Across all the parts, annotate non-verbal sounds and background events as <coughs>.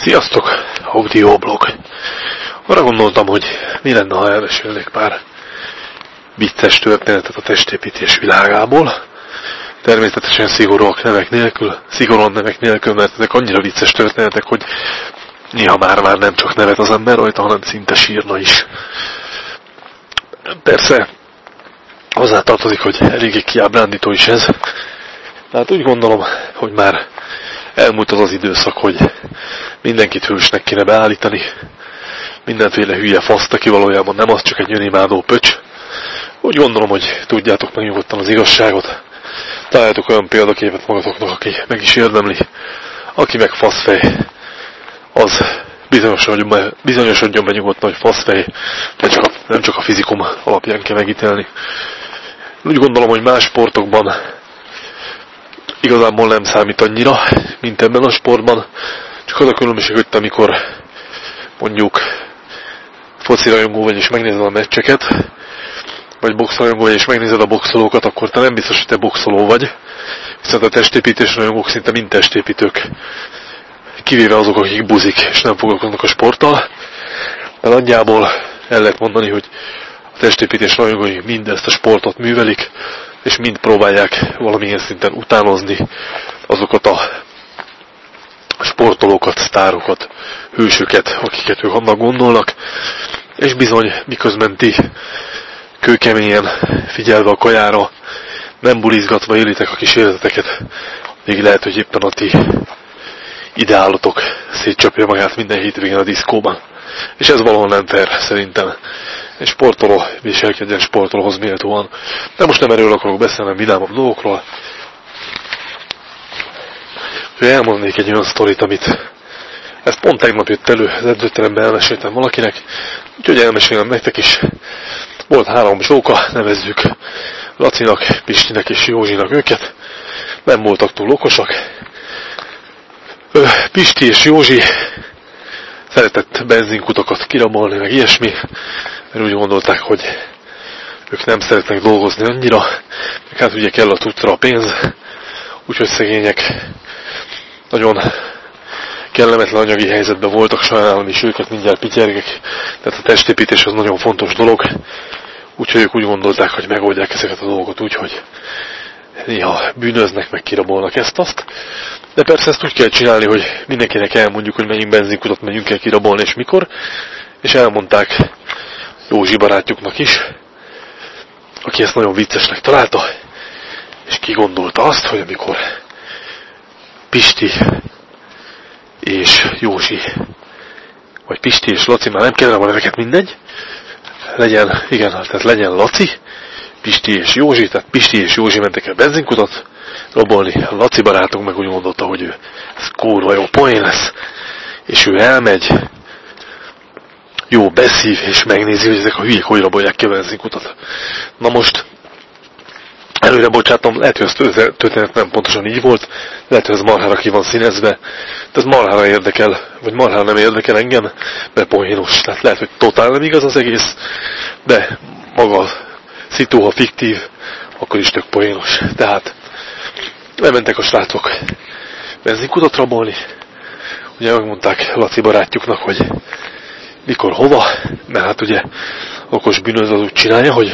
Sziasztok! Audioblog. Arra gondoltam, hogy mi lenne, ha elmesélnék pár vicces történetet a testépítés világából. Természetesen szigorúak nevek nélkül, szigorúan nevek nélkül, mert ezek annyira vicces történetek, hogy néha már-már nem csak nevet az ember rajta, hanem szinte sírna is. Persze, hozzátartozik, hogy eléggé kiábrándító is ez. Tehát úgy gondolom, hogy már elmúlt az az időszak, hogy mindenkit hősnek kéne beállítani, mindenféle hülye faszt, aki valójában nem az, csak egy önimádó pöcs. Úgy gondolom, hogy tudjátok meg nyugodtan az igazságot. Találjátok olyan példaképet magatoknak, aki meg is érdemli. Aki meg faszfej, az bizonyosodjon be, bizonyosodjon be nyugodtan, hogy faszfej, de csak a, nem csak a fizikum alapján kell megítélni. Úgy gondolom, hogy más sportokban igazából nem számít annyira, mint ebben a sportban. Csak az a különbség, hogy amikor mondjuk foci rajongó vagy és megnézed a meccseket, vagy boxrajongó vagy és megnézed a boxolókat, akkor te nem biztos, hogy te boxoló vagy. Viszont a testépítés rajongók szinte mind testépítők. Kivéve azok, akik buzik és nem foglalkoznak a sporttal. De nagyjából el lehet mondani, hogy a testépítés rajongói mind ezt a sportot művelik, és mind próbálják valamilyen szinten utánozni azokat a sportolókat, sztárokat, hősöket, akiket ők annak gondolnak, és bizony miközben ti kőkeményen figyelve a kajára, nem bulizgatva élitek a életeteket, még lehet, hogy éppen a ti ideálotok szétcsapja magát minden hétvégén a diszkóban. És ez valahol nem fair, szerintem. Egy sportoló viselkedjen sportolóhoz méltóan. De most nem erről akarok beszélni, vidámabb dolgokról. Hogy elmondanék egy olyan sztorit, amit ez pont tegnap jött elő, az edzőteremben elmeséltem valakinek, úgyhogy elmesélem nektek is. Volt három zsóka, nevezzük Lacinak, Pistinek és Józsinak őket. Nem voltak túl okosak. Pisti és Józsi szeretett benzinkutakat kirabolni, meg ilyesmi, mert úgy gondolták, hogy ők nem szeretnek dolgozni annyira, meg hát ugye kell a tudra a pénz, úgyhogy szegények nagyon kellemetlen anyagi helyzetben voltak, sajnálom is őket, mindjárt pityergek, tehát a testépítés az nagyon fontos dolog, úgyhogy ők úgy gondolták, hogy megoldják ezeket a dolgokat úgy, hogy néha bűnöznek, meg kirabolnak ezt-azt. De persze ezt úgy kell csinálni, hogy mindenkinek elmondjuk, hogy melyik benzinkutat megyünk el kirabolni és mikor, és elmondták Józsi barátjuknak is, aki ezt nagyon viccesnek találta, és kigondolta azt, hogy amikor Pisti és Józsi, vagy Pisti és Laci, már nem kellene a neveket mindegy, legyen, igen, tehát legyen Laci, Pisti és Józsi, tehát Pisti és Józsi mentek el benzinkutat robolni, Laci barátunk meg úgy gondolta, hogy ő, ez kurva jó poén lesz, és ő elmegy, jó beszív, és megnézi, hogy ezek a hülyék hogy rabolják ki a benzinkutat. Na most, előre bocsátom, lehet, hogy ez történet nem pontosan így volt, lehet, hogy ez marhára ki van színezve, de ez marhára érdekel, vagy marhára nem érdekel engem, mert poénos. Tehát lehet, hogy totál nem igaz az egész, de maga a szitu, ha fiktív, akkor is tök poénos. Tehát lementek a srácok benzinkutat rabolni, ugye megmondták Laci barátjuknak, hogy mikor hova, mert hát ugye okos bűnöz az úgy csinálja, hogy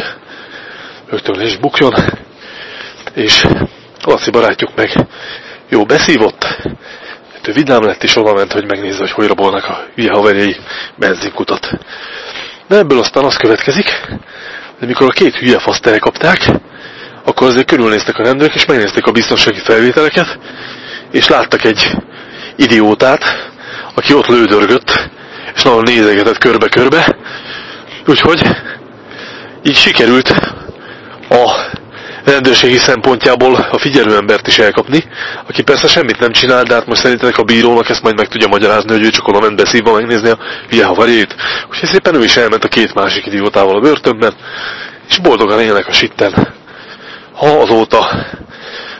rögtön is bukjon, és Laci barátjuk meg jó beszívott, ő vidám lett és oda ment, hogy megnézze, hogy hogy rabolnak a hülye haverjai benzinkutat. De ebből aztán az következik, hogy mikor a két hülye faszt elkapták, akkor azért körülnéztek a rendőrök, és megnézték a biztonsági felvételeket, és láttak egy idiótát, aki ott lődörgött, és nagyon nézegetett körbe-körbe. Úgyhogy így sikerült a rendőrségi szempontjából a figyelőembert is elkapni, aki persze semmit nem csinál, de hát most szerintenek a bírónak ezt majd meg tudja magyarázni, hogy ő csak oda ment beszívva megnézni a hülye havarjét. Úgyhogy szépen ő is elment a két másik idiótával a börtönben, és boldogan élnek a sitten, ha azóta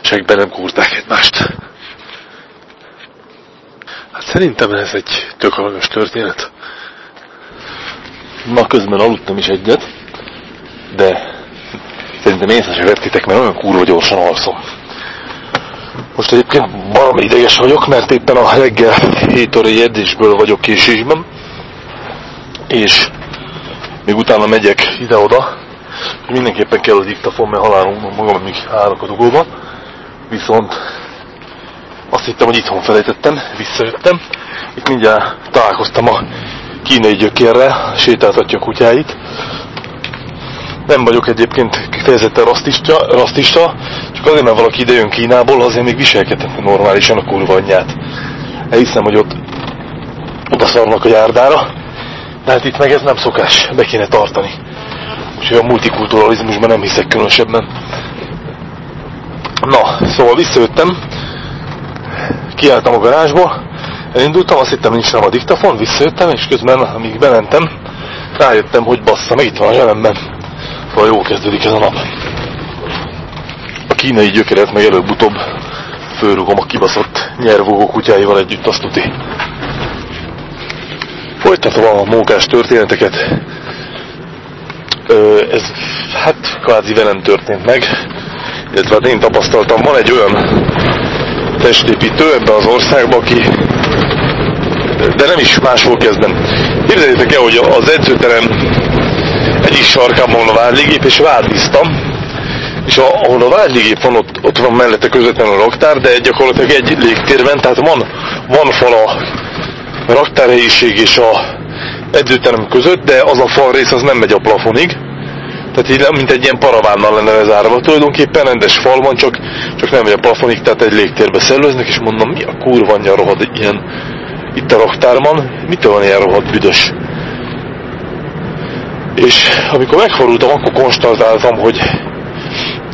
segben nem kúrták egymást. Hát szerintem ez egy tök aranyos történet. Ma közben aludtam is egyet, de szerintem észre se vettitek, mert olyan kurva gyorsan alszom. Most egyébként valami ideges vagyok, mert éppen a reggel 7 órai edzésből vagyok késésben, és még utána megyek ide-oda, mindenképpen kell a diktafon, mert halálom magam még állok a dugóba, viszont azt hittem, hogy itthon felejtettem, visszajöttem, itt mindjárt találkoztam a kínai gyökérrel, sétáltatja a kutyáit, nem vagyok egyébként kifejezetten rasszista, rasszista, csak azért, mert valaki idejön Kínából, azért még viselkedhetne normálisan a kurva anyját. Elhiszem, hogy ott oda a járdára, de hát itt meg ez nem szokás, be kéne tartani. Úgyhogy a multikulturalizmusban nem hiszek különösebben. Na, szóval visszajöttem, kiálltam a garázsba, elindultam, azt hittem nincs a diktafon, visszajöttem, és közben, amíg bementem, rájöttem, hogy bassza, meg itt van a jelenben. Szóval jó kezdődik ez a nap. A kínai gyökeret meg előbb-utóbb fölrugom a kibaszott nyervogó kutyáival együtt, azt tuti. Folytatva a mókás történeteket, ö, ez hát kvázi velem történt meg, illetve hát én tapasztaltam, van egy olyan testépítő ebbe az országba, aki de nem is máshol kezdem. Képzeljétek el, hogy az edzőterem egyik sarkában van a vádligép, és vádliztam, és ahol a vádligép van, ott, ott van mellette közvetlenül a raktár, de gyakorlatilag egy légtérben, tehát van, van fal a raktárhelyiség és a edzőterem között, de az a fal rész az nem megy a plafonig, tehát így mint egy ilyen paravánnal lenne lezárva. Tulajdonképpen rendes fal van, csak, csak nem megy a plafonig, tehát egy légtérbe szellőznek, és mondom, mi a kurva anyja rohad ilyen itt a raktárban, mitől van ilyen rohadt büdös? És amikor megfordultam, akkor konstatáltam, hogy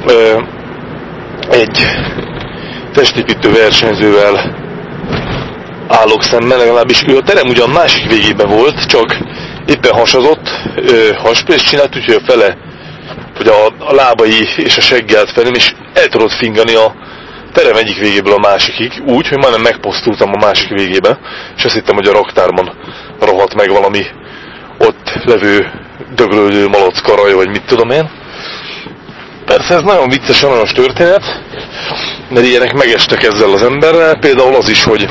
ö, egy testépítő versenyzővel állok szemben, legalábbis ő a terem ugyan másik végében volt, csak éppen hasazott, hasprést csinált, úgyhogy a fele, hogy a, a lábai és a seggelt felém, és el tudott fingani a terem egyik végéből a másikig, úgy, hogy majdnem megposztultam a másik végébe, és azt hittem, hogy a raktárban rohadt meg valami ott levő döglődő malac karaja, vagy mit tudom én. Persze ez nagyon vicces, aranyos történet, mert ilyenek megestek ezzel az emberrel. Például az is, hogy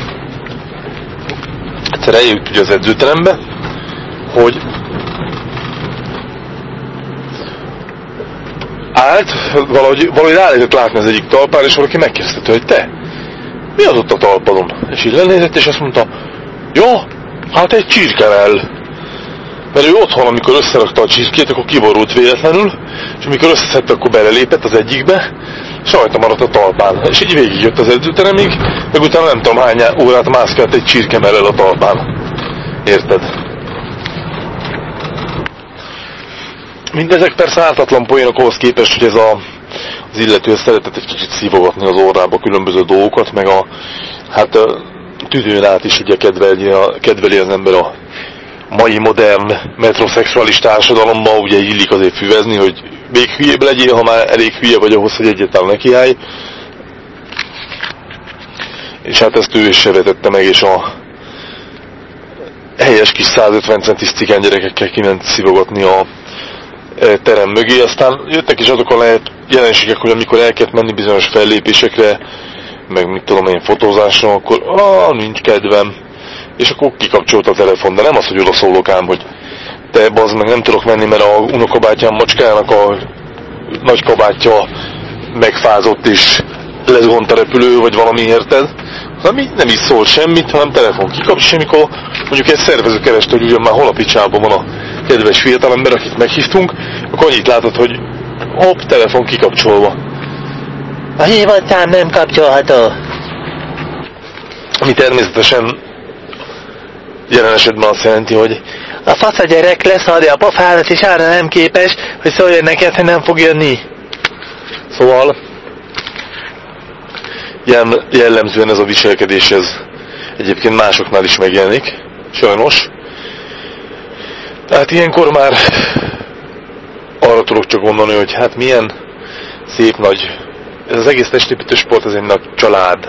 egyszer eljött ugye az edzőterembe, hogy állt, valahogy, valahogy rá lehetett látni az egyik talpán, és valaki megkérdezte, hogy te, mi az ott a talpadon? És így lenézett, és azt mondta, jó, hát egy csirkelel. Mert ő otthon, amikor összerakta a csirkét, akkor kiborult véletlenül, és amikor összeszedte, akkor belelépett az egyikbe, és rajta maradt a talpán. És így végigjött az edzőteremig, meg utána nem tudom hány órát mászkált egy csirke mellel a talpán. Érted? Mindezek persze ártatlan poénok ahhoz képest, hogy ez a, az illető szeretett egy kicsit szívogatni az orrába különböző dolgokat, meg a hát tüdőn át is ugye kedveli, a, kedveli az ember a mai modern metrosexuális társadalomban ugye illik azért füvezni, hogy még hülyébb legyél, ha már elég hülye vagy ahhoz, hogy egyáltalán nekiállj. És hát ezt ő is se vetette meg, és a helyes kis 150 centis cigány gyerekekkel kiment szivogatni a e, terem mögé. Aztán jöttek is azok a lehet jelenségek, hogy amikor el kellett menni bizonyos fellépésekre, meg mit tudom én fotózásra, akkor ah, nincs kedvem és akkor kikapcsolt a telefon, de nem az, hogy oda szólok ám, hogy te bazd meg nem tudok menni, mert a unokabátyám macskának a nagy kabátja megfázott és lezgont a repülő, vagy valami érted? Ami nem is szól semmit, hanem telefon kikapcsol, és amikor mondjuk egy szervező kereste, hogy ugyan már hol a picsában van a kedves fiatalember, akit meghívtunk, akkor annyit látod, hogy hopp, telefon kikapcsolva. A hívatszám nem kapcsolható. Ami természetesen jelen esetben azt jelenti, hogy a fasz a gyerek leszarja a pofádat, és arra nem képes, hogy szóljon neked, hogy nem fog jönni. Szóval jellemzően ez a viselkedés ez egyébként másoknál is megjelenik, sajnos. Tehát ilyenkor már arra tudok csak gondolni, hogy hát milyen szép nagy, ez az egész testépítő sport, ez egy nagy család,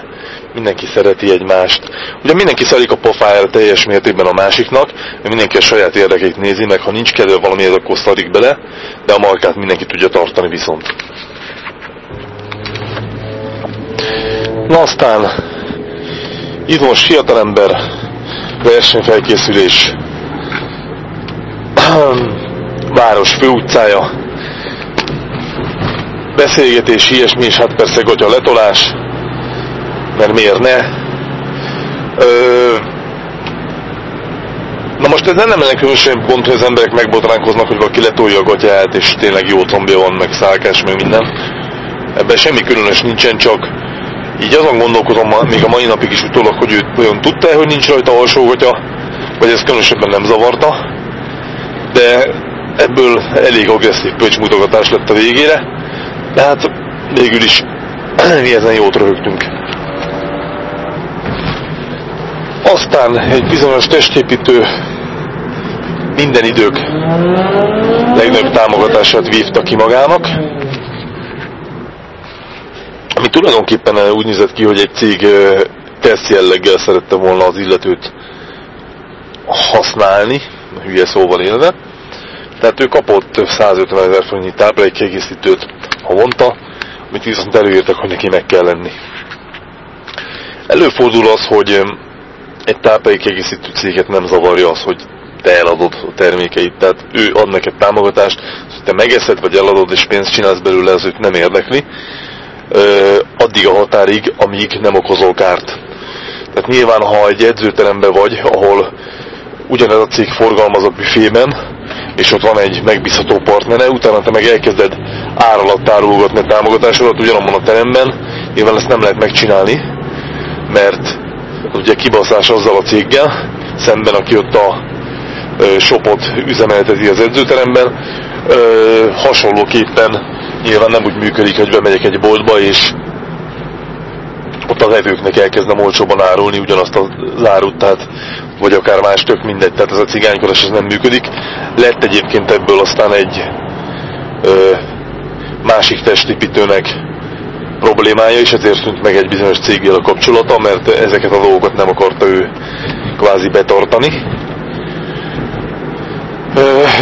mindenki szereti egymást. Ugye mindenki szarik a pofájára teljes mértékben a másiknak, mindenki a saját érdekeit nézi, meg ha nincs kedve valamihez, akkor szarik bele, de a markát mindenki tudja tartani viszont. Na aztán, itt most fiatalember, versenyfelkészülés, <clears throat> város főutcája, beszélgetés, ilyesmi, és hát persze gatya letolás, mert miért ne. Ö, na most ez nem lenne különösen pont, hogy az emberek megbotránkoznak, hogy valaki letolja a gatyát, és tényleg jó tombja van, meg szálkás, meg minden. Ebben semmi különös nincsen, csak így azon gondolkozom még a mai napig is utólag, hogy ő olyan tudta hogy nincs rajta alsó gatya, vagy ez különösebben nem zavarta, de ebből elég agresszív pöcsmutogatás lett a végére, de hát végül is <clears throat> mi ezen jót röhögtünk. Aztán egy bizonyos testépítő minden idők legnagyobb támogatását vívta ki magának, ami tulajdonképpen úgy nézett ki, hogy egy cég teszt jelleggel szerette volna az illetőt használni, hülye szóval élve. Tehát ő kapott 150 ezer forintnyi táplálékkiegészítőt havonta, amit viszont előírtak, hogy neki meg kell lenni. Előfordul az, hogy egy táplálékkiegészítő céget nem zavarja az, hogy te eladod a termékeit, tehát ő ad neked támogatást, hogy te megeszed vagy eladod és pénzt csinálsz belőle, az őt nem érdekli, addig a határig, amíg nem okozol kárt. Tehát nyilván, ha egy edzőteremben vagy, ahol ugyanez a cég forgalmaz a büfében, és ott van egy megbízható partnere, utána te meg elkezded ár árulgatni a támogatásodat ugyanabban a teremben, nyilván ezt nem lehet megcsinálni, mert ugye kibaszás azzal a céggel, szemben aki ott a shopot üzemelteti az edzőteremben, hasonlóképpen nyilván nem úgy működik, hogy bemegyek egy boltba, és ott a levőknek elkezdem olcsóban árulni ugyanazt az árut, tehát vagy akár más tök mindegy, tehát ez a cigánykodás ez nem működik. Lett egyébként ebből aztán egy ö, másik testépítőnek problémája, és ezért tűnt meg egy bizonyos céggel a kapcsolata, mert ezeket a dolgokat nem akarta ő kvázi betartani.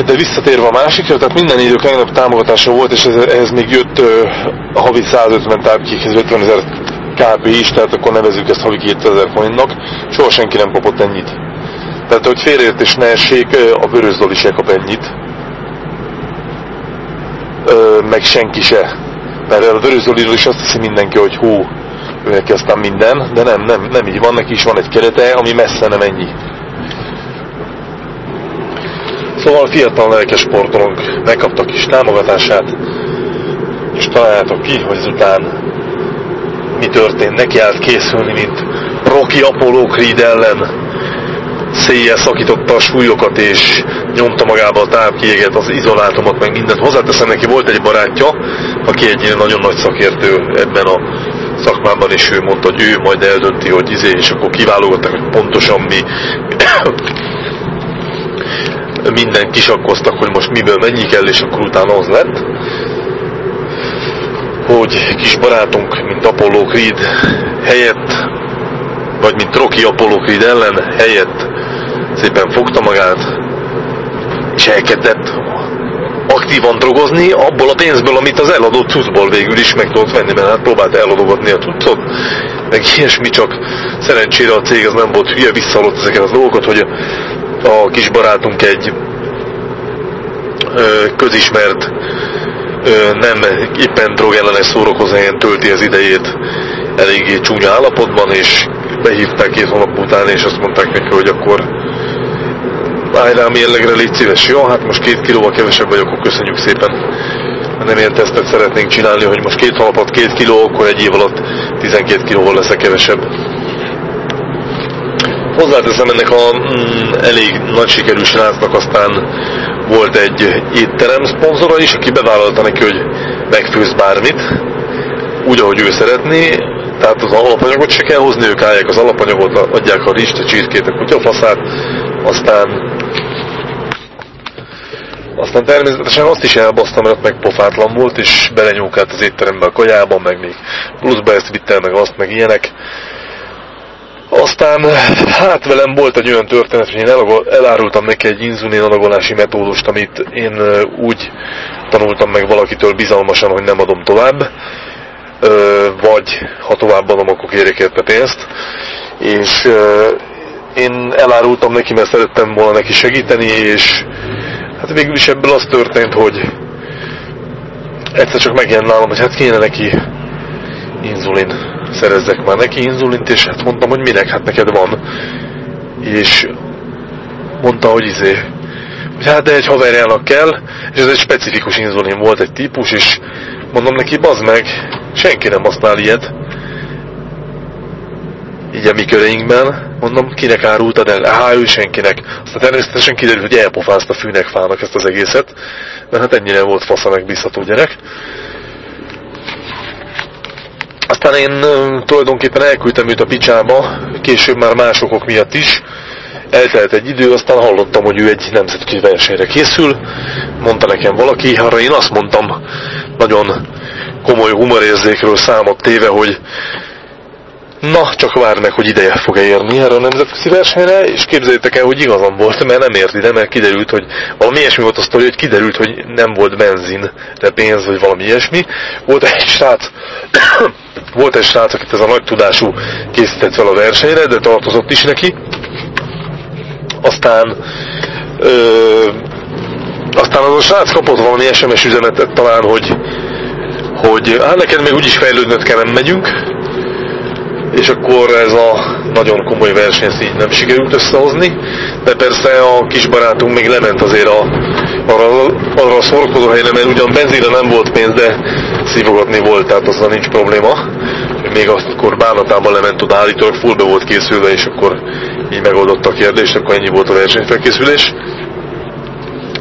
De visszatérve a másikra, tehát minden idők legnagyobb támogatása volt, és ez, ez még jött a havi 150 tápkékhez 50 ezer kp is, tehát akkor nevezük ezt havi 2000 forintnak, soha senki nem kapott ennyit. Tehát, hogy félreértés ne essék, a Vörös Zoli se kap ennyit, meg senki se. Mert a Vörös Zoliról is azt hiszi mindenki, hogy hú, ő neki aztán minden, de nem, nem, nem így van, neki is van egy kerete, ami messze nem ennyi. Szóval fiatal lelkes sportolók megkaptak kis támogatását, és találjátok ki, hogy ezután mi történt. Neki állt készülni, mint Rocky Apollo Creed ellen. Széjjel szakította a súlyokat, és nyomta magába a tápkiéget, az izolátumot, meg mindent. Hozzáteszem, neki volt egy barátja, aki egy nagyon nagy szakértő ebben a szakmában, és ő mondta, hogy ő majd eldönti, hogy izé, és akkor kiválogattak, hogy pontosan mi <coughs> minden kisakkoztak, hogy most miből mennyi kell, és akkor utána az lett, hogy kis barátunk, mint Apollo Creed helyett, vagy mint Rocky Apollo Creed ellen helyett szépen fogta magát, és elkezdett aktívan drogozni abból a pénzből, amit az eladott cuccból végül is meg tudott venni, mert hát próbált eladogatni a cuccot, meg ilyesmi, csak szerencsére a cég az nem volt hülye, visszalott ezeket a dolgokat, hogy a kis barátunk egy ö, közismert ö, nem éppen drogellenes szórakozóhelyen tölti az idejét eléggé csúnya állapotban, és behívták két hónap után, és azt mondták neki, hogy akkor állj rám jellegre, légy szíves. Jó, hát most két kilóval kevesebb vagyok, akkor köszönjük szépen. Nem ilyen tesztet szeretnénk csinálni, hogy most két hónapot két kiló, akkor egy év alatt 12 kilóval lesz kevesebb. Hozzáteszem ennek a mm, elég nagy sikerű srácnak aztán volt egy étterem szponzora is, aki bevállalta neki, hogy megfőz bármit, úgy, ahogy ő szeretné, tehát az alapanyagot se kell hozni, ők állják az alapanyagot, adják a rist, a csirkét, a kutyafaszát, aztán aztán természetesen azt is elbasztam, mert meg pofátlan volt, és belenyúkált az étterembe a kajában, meg még pluszba ezt vitte, meg azt, meg ilyenek. Aztán hát velem volt egy olyan történet, hogy én elárultam neki egy inzulin adagolási metódust, amit én úgy tanultam meg valakitől bizalmasan, hogy nem adom tovább. vagy ha tovább adom, akkor kérek érte pénzt. És én elárultam neki, mert szerettem volna neki segíteni, és hát végül is ebből az történt, hogy egyszer csak megjelent nálam, hogy hát kéne neki inzulin, szerezzek már neki inzulint, és hát mondtam, hogy minek, hát neked van. És mondta, hogy izé, hogy hát de egy haverjának kell, és ez egy specifikus inzulin volt, egy típus, és mondom neki, bazd meg, senki nem használ ilyet. Így a mi köreinkben, mondom, kinek árultad el? Há, ő senkinek. Aztán természetesen kiderült, hogy elpofázta fűnek fának ezt az egészet, mert hát ennyire volt fasza megbízható gyerek. Aztán én tulajdonképpen elküldtem őt a picsába, később már más okok miatt is, eltelt egy idő, aztán hallottam, hogy ő egy nemzetközi versenyre készül, mondta nekem valaki, arra én azt mondtam, nagyon komoly humorérzékről számot téve, hogy na, csak vár meg, hogy ideje fog-e érni erre a nemzetközi versenyre, és képzeljétek el, hogy igazam volt, mert nem ért ide, mert kiderült, hogy valami ilyesmi volt a sztori, hogy kiderült, hogy nem volt benzin, de pénz, vagy valami ilyesmi. Volt egy srác, <coughs> volt egy srác, akit ez a nagy tudású készített fel a versenyre, de tartozott is neki, aztán ö, aztán az a srác kapott valami SMS üzenetet talán, hogy hogy hát neked még úgyis fejlődnöd kell, nem megyünk, és akkor ez a nagyon komoly verseny így nem sikerült összehozni, de persze a kis barátunk még lement azért a, arra, arra a szorkozó helyre, mert ugyan benzinre nem volt pénz, de szívogatni volt, tehát azzal nincs probléma. Még akkor bánatában lement oda állítólag fullbe volt készülve, és akkor így megoldotta a kérdést, akkor ennyi volt a versenyfelkészülés.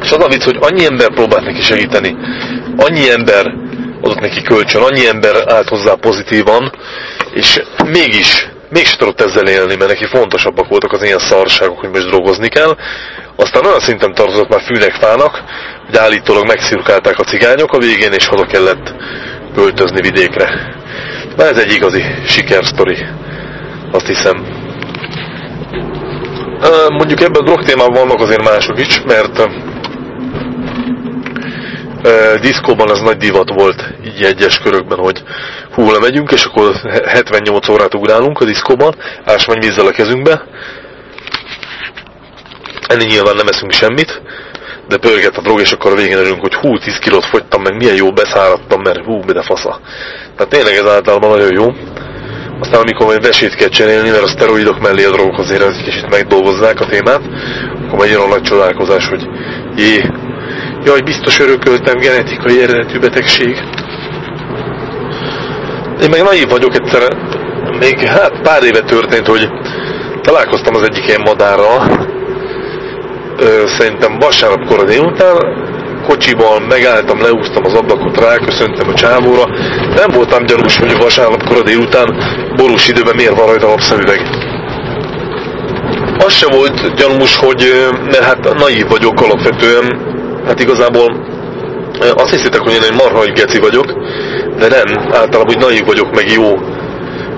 És az a vicc, hogy annyi ember próbált neki segíteni, annyi ember adott neki kölcsön, annyi ember állt hozzá pozitívan, és mégis, mégis tudott ezzel élni, mert neki fontosabbak voltak az ilyen szarságok, hogy most drogozni kell. Aztán olyan szinten tartozott már fűnek fának, hogy állítólag megszirkálták a cigányok a végén, és haza kellett költözni vidékre. Na ez egy igazi sikersztori, azt hiszem. Mondjuk ebben a drog témában vannak azért mások is, mert diszkóban ez nagy divat volt így egyes körökben, hogy hú, lemegyünk, és akkor 78 órát ugrálunk a diszkóban, ásvány vízzel a kezünkbe. Ennél nyilván nem eszünk semmit, de pörget a drog, és akkor a végén örülünk, hogy hú, 10 kilót fogytam, meg milyen jó beszáradtam, mert hú, de fasza. Tehát tényleg ez általában nagyon jó. Aztán amikor majd vesét kell cserélni, mert a szteroidok mellé a drogok azért egy kicsit megdolgozzák a témát, akkor majd jön a nagy csodálkozás, hogy jé, jaj, biztos örököltem genetikai eredetű betegség. Én meg naív vagyok egyszer, még hát pár éve történt, hogy találkoztam az egyik ilyen madárral, ö, szerintem vasárnap kora délután, kocsiban megálltam, leúztam az ablakot, ráköszöntem a csávóra. Nem voltam gyanús, hogy vasárnap kora délután borús időben miért van rajta napszemüveg. Az se volt gyanús, hogy, mert hát naív vagyok alapvetően, hát igazából azt hiszitek, hogy én egy marha geci vagyok, de nem, általában úgy naív vagyok, meg jó,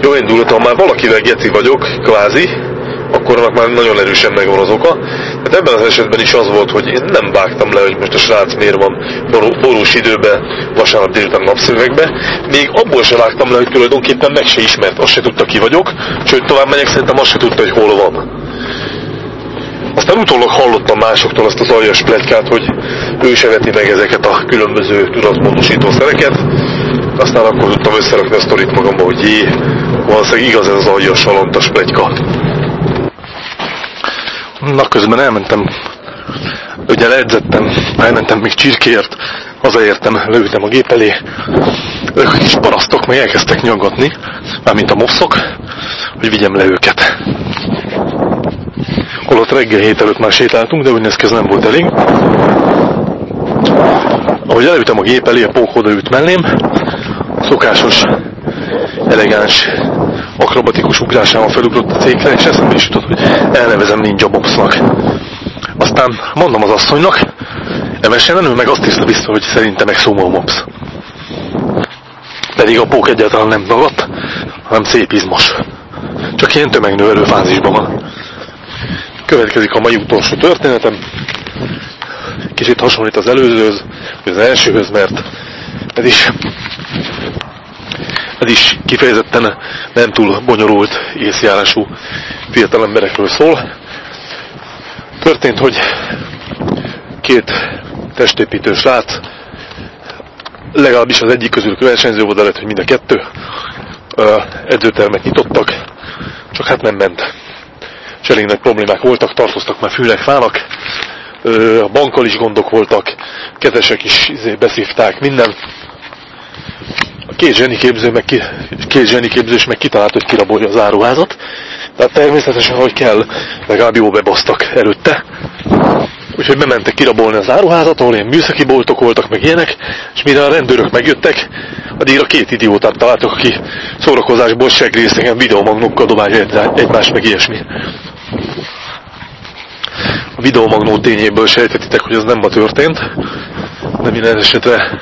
jó indulatom, már valakivel geci vagyok, kvázi, akkor annak már nagyon erősen megvan az oka. Hát ebben az esetben is az volt, hogy én nem vágtam le, hogy most a srác miért van borús időben, vasárnap délután napszövegbe. Még abból se vágtam le, hogy tulajdonképpen meg se ismert, azt se tudta ki vagyok, sőt tovább megyek, szerintem azt se tudta, hogy hol van. Aztán utólag hallottam másoktól azt az aljas pletykát, hogy ő se veti meg ezeket a különböző tudatmódosító szereket. Aztán akkor tudtam összerakni a sztorit magamba, hogy jé, valószínűleg igaz ez az aljas salontas pletyka. Na közben elmentem, ugye leedzettem, elmentem még csirkért, hazaértem, leültem a gép elé, ők a kis parasztok meg elkezdtek nyaggatni, mármint a moszok, hogy vigyem le őket. Holott reggel hét előtt már sétáltunk, de úgy néz ki, ez nem volt elég. Ahogy elültem a gép elé, a pók odaült mellém, szokásos, elegáns akrobatikus ugrásával felugrott a cégre, és eszembe is jutott, hogy elnevezem Ninja Bobsnak. Aztán mondom az asszonynak, emesen ő meg azt hiszem vissza, hogy szerintem meg Sumo Mops. Pedig a pók egyáltalán nem dagadt, hanem szép izmos. Csak ilyen tömegnövelő fázisban van. Következik a mai utolsó történetem. Kicsit hasonlít az előzőhöz, vagy az elsőhöz, mert ez is Ez is kifejezetten nem túl bonyolult észjárású fiatal emberekről szól. Történt, hogy két testépítő srác, legalábbis az egyik közül versenyző volt, lehet, hogy mind a kettő, edzőtermet nyitottak, csak hát nem ment. Nagy problémák voltak, tartoztak már fűnek, fának, a bankkal is gondok voltak, kezesek is izé, beszívták, minden. A két zseniképző, meg ki, két zseniképzős meg kitalált, hogy kirabolja az áruházat. Tehát természetesen, hogy kell, legalább jó bebasztak előtte. Úgyhogy bementek kirabolni az áruházat, ahol ilyen műszaki boltok voltak, meg ilyenek, és mire a rendőrök megjöttek, addigra két idiótát találtak, aki szórakozásból segrészegen videomagnokkal dobálja egymást, meg ilyesmi. Videomagnó tényéből sejtetitek, hogy az nem ma történt, de minden esetre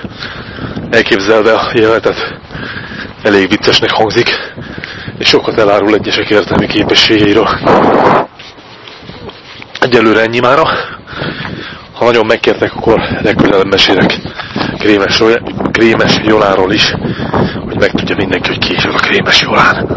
elképzelve a jelenetet elég viccesnek hangzik, és sokat elárul egyesek értelmi képességeiről. Egyelőre ennyi mára. Ha nagyon megkértek, akkor legközelebb mesélek krémes, krémes Joláról is, hogy megtudja mindenki, hogy ki is a krémes Jolán.